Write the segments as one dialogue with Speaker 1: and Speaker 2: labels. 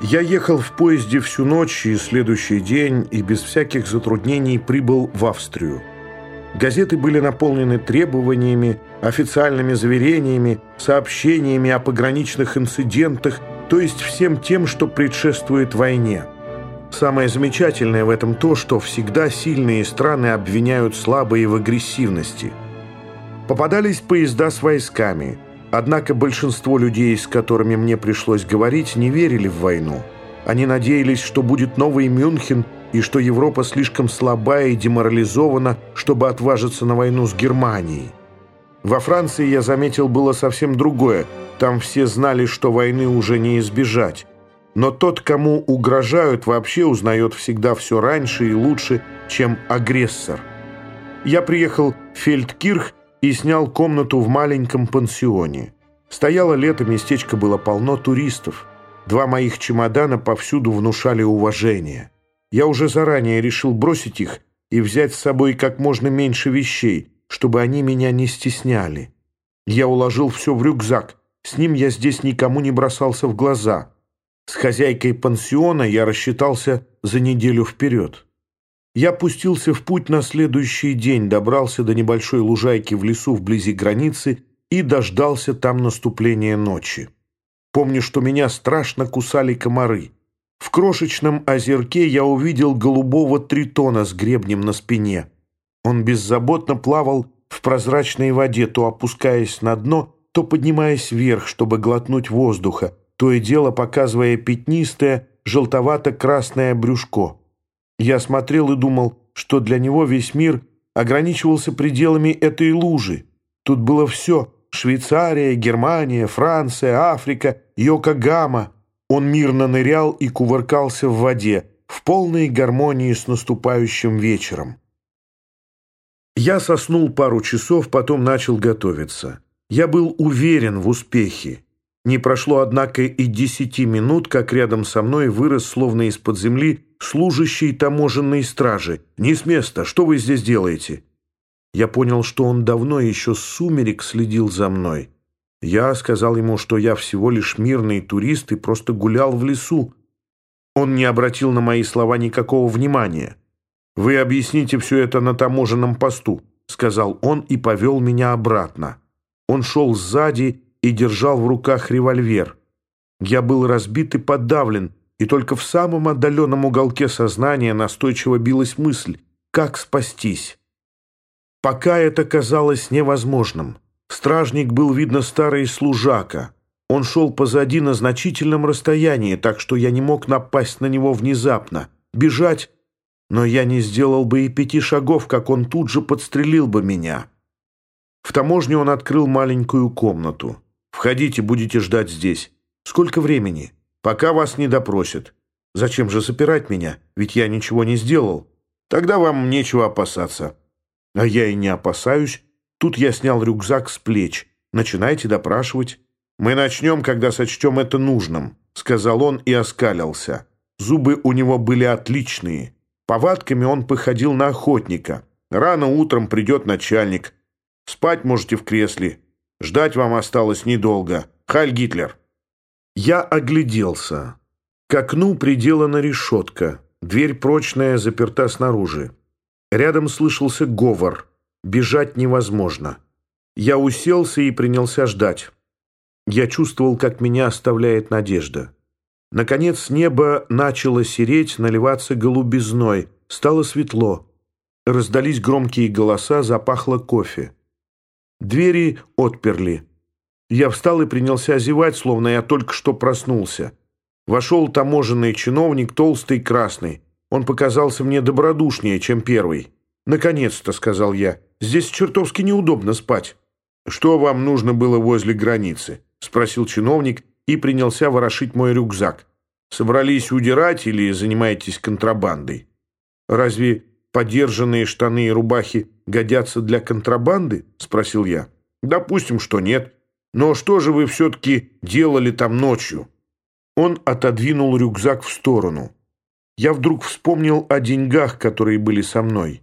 Speaker 1: Я ехал в поезде всю ночь и следующий день и без всяких затруднений прибыл в Австрию. Газеты были наполнены требованиями, официальными заверениями, сообщениями о пограничных инцидентах, то есть всем тем, что предшествует войне. Самое замечательное в этом то, что всегда сильные страны обвиняют слабые в агрессивности. Попадались поезда с войсками – Однако большинство людей, с которыми мне пришлось говорить, не верили в войну. Они надеялись, что будет новый Мюнхен и что Европа слишком слабая и деморализована, чтобы отважиться на войну с Германией. Во Франции я заметил было совсем другое. Там все знали, что войны уже не избежать. Но тот, кому угрожают, вообще узнает всегда все раньше и лучше, чем агрессор. Я приехал в Фельдкирх и снял комнату в маленьком пансионе. Стояло лето, местечко было полно туристов. Два моих чемодана повсюду внушали уважение. Я уже заранее решил бросить их и взять с собой как можно меньше вещей, чтобы они меня не стесняли. Я уложил все в рюкзак, с ним я здесь никому не бросался в глаза. С хозяйкой пансиона я рассчитался за неделю вперед. Я пустился в путь на следующий день, добрался до небольшой лужайки в лесу вблизи границы и дождался там наступления ночи. Помню, что меня страшно кусали комары. В крошечном озерке я увидел голубого тритона с гребнем на спине. Он беззаботно плавал в прозрачной воде, то опускаясь на дно, то поднимаясь вверх, чтобы глотнуть воздуха, то и дело показывая пятнистое, желтовато-красное брюшко. Я смотрел и думал, что для него весь мир ограничивался пределами этой лужи. Тут было все – Швейцария, Германия, Франция, Африка, Йокогама. Он мирно нырял и кувыркался в воде, в полной гармонии с наступающим вечером. Я соснул пару часов, потом начал готовиться. Я был уверен в успехе. Не прошло, однако, и десяти минут, как рядом со мной вырос, словно из-под земли, служащий таможенной стражи. «Не с места! Что вы здесь делаете?» Я понял, что он давно еще с сумерек следил за мной. Я сказал ему, что я всего лишь мирный турист и просто гулял в лесу. Он не обратил на мои слова никакого внимания. «Вы объясните все это на таможенном посту», — сказал он и повел меня обратно. Он шел сзади и держал в руках револьвер. Я был разбит и подавлен, и только в самом отдаленном уголке сознания настойчиво билась мысль «как спастись?». Пока это казалось невозможным. Стражник был, видно, старый служака. Он шел позади на значительном расстоянии, так что я не мог напасть на него внезапно. Бежать, но я не сделал бы и пяти шагов, как он тут же подстрелил бы меня. В таможне он открыл маленькую комнату. «Входите, будете ждать здесь. Сколько времени?» Пока вас не допросят. Зачем же запирать меня? Ведь я ничего не сделал. Тогда вам нечего опасаться. А я и не опасаюсь. Тут я снял рюкзак с плеч. Начинайте допрашивать. Мы начнем, когда сочтем это нужным, сказал он и оскалился. Зубы у него были отличные. Повадками он походил на охотника. Рано утром придет начальник. Спать можете в кресле. Ждать вам осталось недолго. Халь Гитлер. Я огляделся. К окну приделана решетка. Дверь прочная, заперта снаружи. Рядом слышался говор. Бежать невозможно. Я уселся и принялся ждать. Я чувствовал, как меня оставляет надежда. Наконец небо начало сереть, наливаться голубизной. Стало светло. Раздались громкие голоса, запахло кофе. Двери отперли. Я встал и принялся озевать, словно я только что проснулся. Вошел таможенный чиновник, толстый и красный. Он показался мне добродушнее, чем первый. «Наконец-то», — сказал я, — «здесь чертовски неудобно спать». «Что вам нужно было возле границы?» — спросил чиновник и принялся ворошить мой рюкзак. «Собрались удирать или занимаетесь контрабандой?» «Разве подержанные штаны и рубахи годятся для контрабанды?» — спросил я. «Допустим, что нет». Но что же вы все-таки делали там ночью?» Он отодвинул рюкзак в сторону. Я вдруг вспомнил о деньгах, которые были со мной.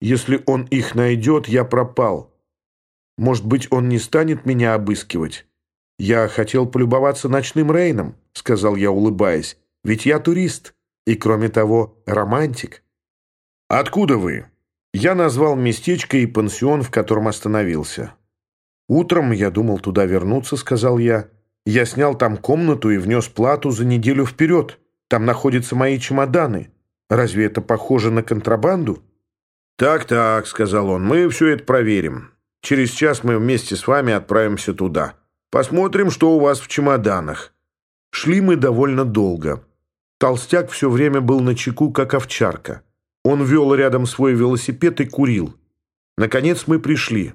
Speaker 1: Если он их найдет, я пропал. Может быть, он не станет меня обыскивать? Я хотел полюбоваться ночным Рейном, сказал я, улыбаясь. Ведь я турист и, кроме того, романтик. Откуда вы? Я назвал местечко и пансион, в котором остановился. Утром я думал туда вернуться, сказал я. Я снял там комнату и внес плату за неделю вперед. Там находятся мои чемоданы. Разве это похоже на контрабанду? «Так-так», — сказал он, — «мы все это проверим. Через час мы вместе с вами отправимся туда. Посмотрим, что у вас в чемоданах». Шли мы довольно долго. Толстяк все время был на чеку, как овчарка. Он вел рядом свой велосипед и курил. Наконец мы пришли.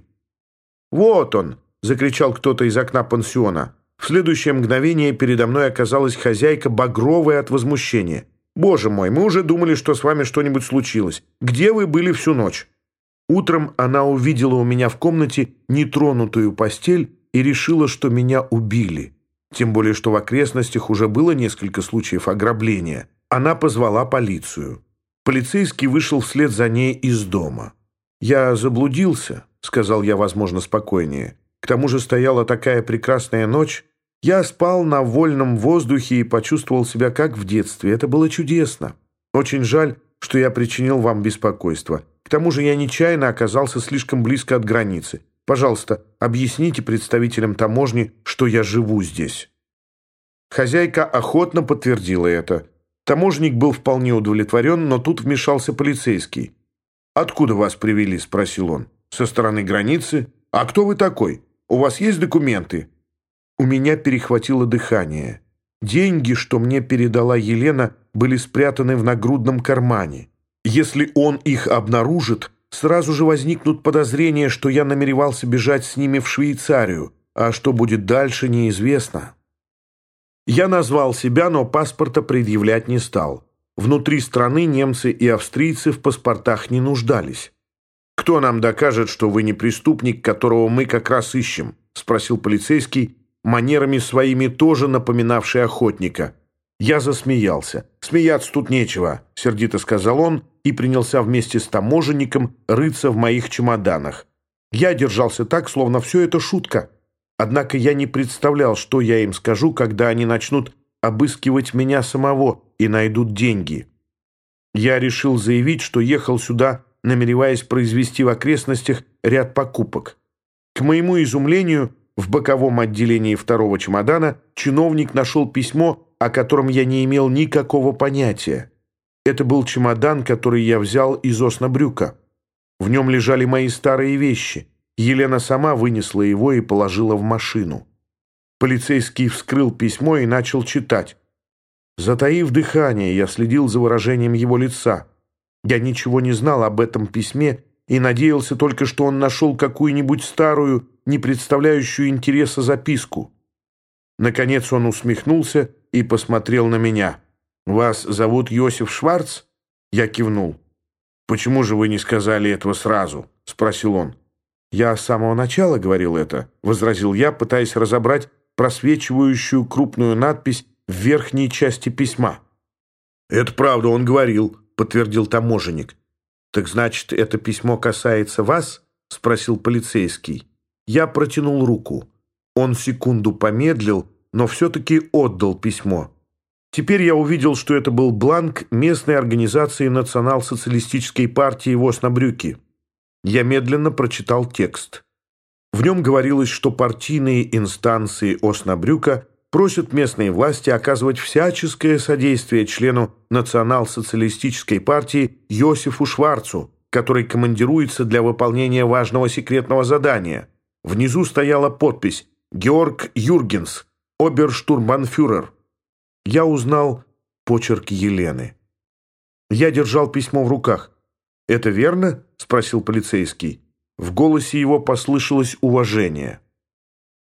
Speaker 1: «Вот он!» — закричал кто-то из окна пансиона. В следующее мгновение передо мной оказалась хозяйка, багровая от возмущения. «Боже мой, мы уже думали, что с вами что-нибудь случилось. Где вы были всю ночь?» Утром она увидела у меня в комнате нетронутую постель и решила, что меня убили. Тем более, что в окрестностях уже было несколько случаев ограбления. Она позвала полицию. Полицейский вышел вслед за ней из дома. «Я заблудился», — сказал я, возможно, спокойнее. «К тому же стояла такая прекрасная ночь, я спал на вольном воздухе и почувствовал себя как в детстве. Это было чудесно. Очень жаль, что я причинил вам беспокойство. К тому же я нечаянно оказался слишком близко от границы. Пожалуйста, объясните представителям таможни, что я живу здесь». Хозяйка охотно подтвердила это. Таможник был вполне удовлетворен, но тут вмешался полицейский. «Откуда вас привели?» – спросил он. «Со стороны границы? А кто вы такой? У вас есть документы?» У меня перехватило дыхание. Деньги, что мне передала Елена, были спрятаны в нагрудном кармане. Если он их обнаружит, сразу же возникнут подозрения, что я намеревался бежать с ними в Швейцарию, а что будет дальше, неизвестно. Я назвал себя, но паспорта предъявлять не стал. Внутри страны немцы и австрийцы в паспортах не нуждались. «Кто нам докажет, что вы не преступник, которого мы как раз ищем?» – спросил полицейский, манерами своими тоже напоминавший охотника. Я засмеялся. «Смеяться тут нечего», — сердито сказал он и принялся вместе с таможенником рыться в моих чемоданах. Я держался так, словно все это шутка. Однако я не представлял, что я им скажу, когда они начнут обыскивать меня самого и найдут деньги. Я решил заявить, что ехал сюда, намереваясь произвести в окрестностях ряд покупок. К моему изумлению, в боковом отделении второго чемодана чиновник нашел письмо, о котором я не имел никакого понятия. Это был чемодан, который я взял из Оснабрюка. В нем лежали мои старые вещи. Елена сама вынесла его и положила в машину. Полицейский вскрыл письмо и начал читать. Затаив дыхание, я следил за выражением его лица. Я ничего не знал об этом письме и надеялся только, что он нашел какую-нибудь старую, не представляющую интереса записку. Наконец он усмехнулся и посмотрел на меня. «Вас зовут Йосиф Шварц?» Я кивнул. «Почему же вы не сказали этого сразу?» — спросил он. «Я с самого начала говорил это», — возразил я, пытаясь разобрать просвечивающую крупную надпись в верхней части письма. «Это правда, он говорил», — подтвердил таможенник. «Так значит, это письмо касается вас?» — спросил полицейский. Я протянул руку. Он секунду помедлил, но все-таки отдал письмо. Теперь я увидел, что это был бланк местной организации национал-социалистической партии в Оснабрюке. Я медленно прочитал текст. В нем говорилось, что партийные инстанции Оснабрюка просят местные власти оказывать всяческое содействие члену национал-социалистической партии Йосифу Шварцу, который командируется для выполнения важного секретного задания – Внизу стояла подпись «Георг Юргенс, оберштурмбанфюрер». Я узнал почерк Елены. Я держал письмо в руках. «Это верно?» — спросил полицейский. В голосе его послышалось уважение.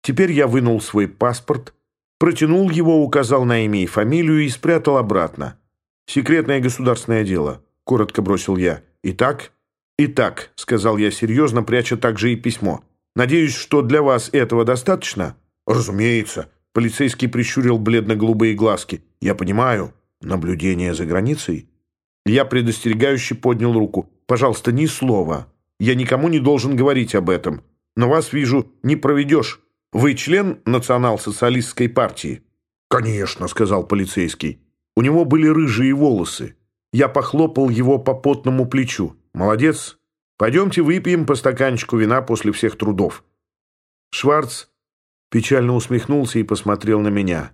Speaker 1: Теперь я вынул свой паспорт, протянул его, указал на имя и фамилию и спрятал обратно. «Секретное государственное дело», — коротко бросил я. «Итак?» «Итак», — сказал я серьезно, пряча также и письмо. Надеюсь, что для вас этого достаточно?» «Разумеется». Полицейский прищурил бледно-голубые глазки. «Я понимаю. Наблюдение за границей?» Я предостерегающе поднял руку. «Пожалуйста, ни слова. Я никому не должен говорить об этом. Но вас, вижу, не проведешь. Вы член национал-социалистской партии?» «Конечно», — сказал полицейский. У него были рыжие волосы. Я похлопал его по потному плечу. «Молодец. Пойдемте выпьем по стаканчику вина после всех трудов». Шварц печально усмехнулся и посмотрел на меня.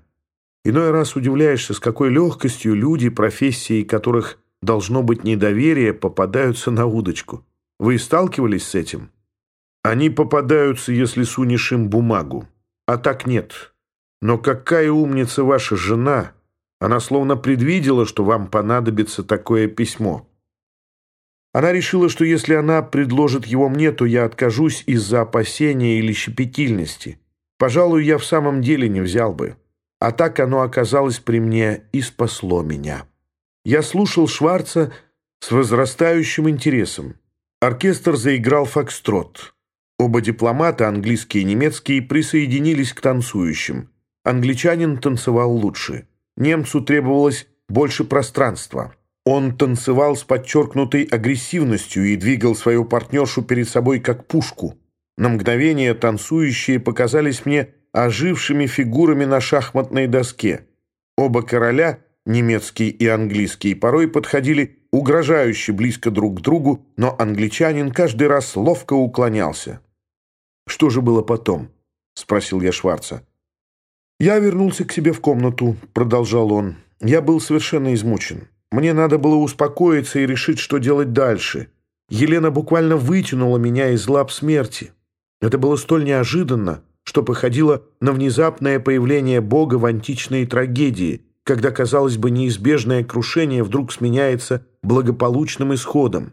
Speaker 1: Иной раз удивляешься, с какой легкостью люди, профессии которых должно быть недоверие, попадаются на удочку. Вы сталкивались с этим? Они попадаются, если сунешь им бумагу. А так нет. Но какая умница ваша жена! Она словно предвидела, что вам понадобится такое письмо. Она решила, что если она предложит его мне, то я откажусь из-за опасения или щепетильности. Пожалуй, я в самом деле не взял бы. А так оно оказалось при мне и спасло меня. Я слушал Шварца с возрастающим интересом. Оркестр заиграл фокстрот. Оба дипломата, английский и немецкий, присоединились к танцующим. Англичанин танцевал лучше. Немцу требовалось больше пространства. Он танцевал с подчеркнутой агрессивностью и двигал свою партнершу перед собой как пушку. На мгновение танцующие показались мне ожившими фигурами на шахматной доске. Оба короля, немецкий и английский, порой подходили угрожающе близко друг к другу, но англичанин каждый раз ловко уклонялся. «Что же было потом?» — спросил я Шварца. «Я вернулся к себе в комнату», — продолжал он. «Я был совершенно измучен. Мне надо было успокоиться и решить, что делать дальше. Елена буквально вытянула меня из лап смерти. Это было столь неожиданно, что походило на внезапное появление Бога в античной трагедии, когда, казалось бы, неизбежное крушение вдруг сменяется благополучным исходом.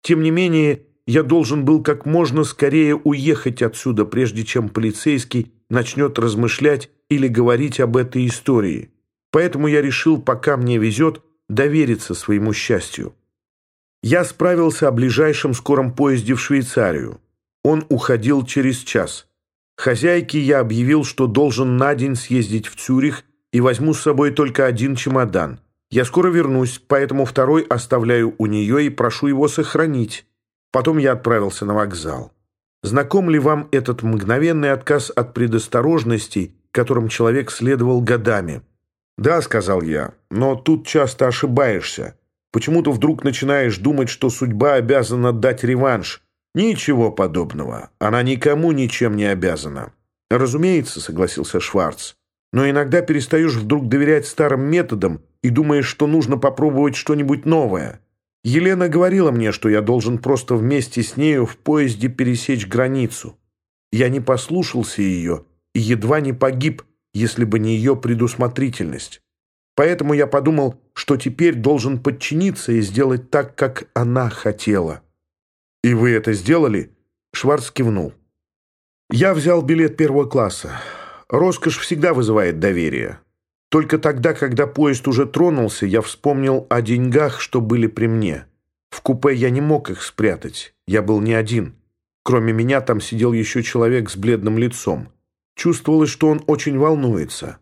Speaker 1: Тем не менее, я должен был как можно скорее уехать отсюда, прежде чем полицейский начнет размышлять или говорить об этой истории. Поэтому я решил, пока мне везет, довериться своему счастью. Я справился о ближайшем скором поезде в Швейцарию. Он уходил через час. Хозяйке я объявил, что должен на день съездить в Цюрих и возьму с собой только один чемодан. Я скоро вернусь, поэтому второй оставляю у нее и прошу его сохранить. Потом я отправился на вокзал. Знаком ли вам этот мгновенный отказ от предосторожностей, которым человек следовал годами? «Да», — сказал я, — «но тут часто ошибаешься. Почему-то вдруг начинаешь думать, что судьба обязана дать реванш. Ничего подобного. Она никому ничем не обязана». «Разумеется», — согласился Шварц. «Но иногда перестаешь вдруг доверять старым методам и думаешь, что нужно попробовать что-нибудь новое». Елена говорила мне, что я должен просто вместе с нею в поезде пересечь границу. Я не послушался ее и едва не погиб, если бы не ее предусмотрительность. Поэтому я подумал, что теперь должен подчиниться и сделать так, как она хотела. «И вы это сделали?» Шварц кивнул. «Я взял билет первого класса. Роскошь всегда вызывает доверие. Только тогда, когда поезд уже тронулся, я вспомнил о деньгах, что были при мне. В купе я не мог их спрятать. Я был не один. Кроме меня там сидел еще человек с бледным лицом. Чувствовалось, что он очень волнуется.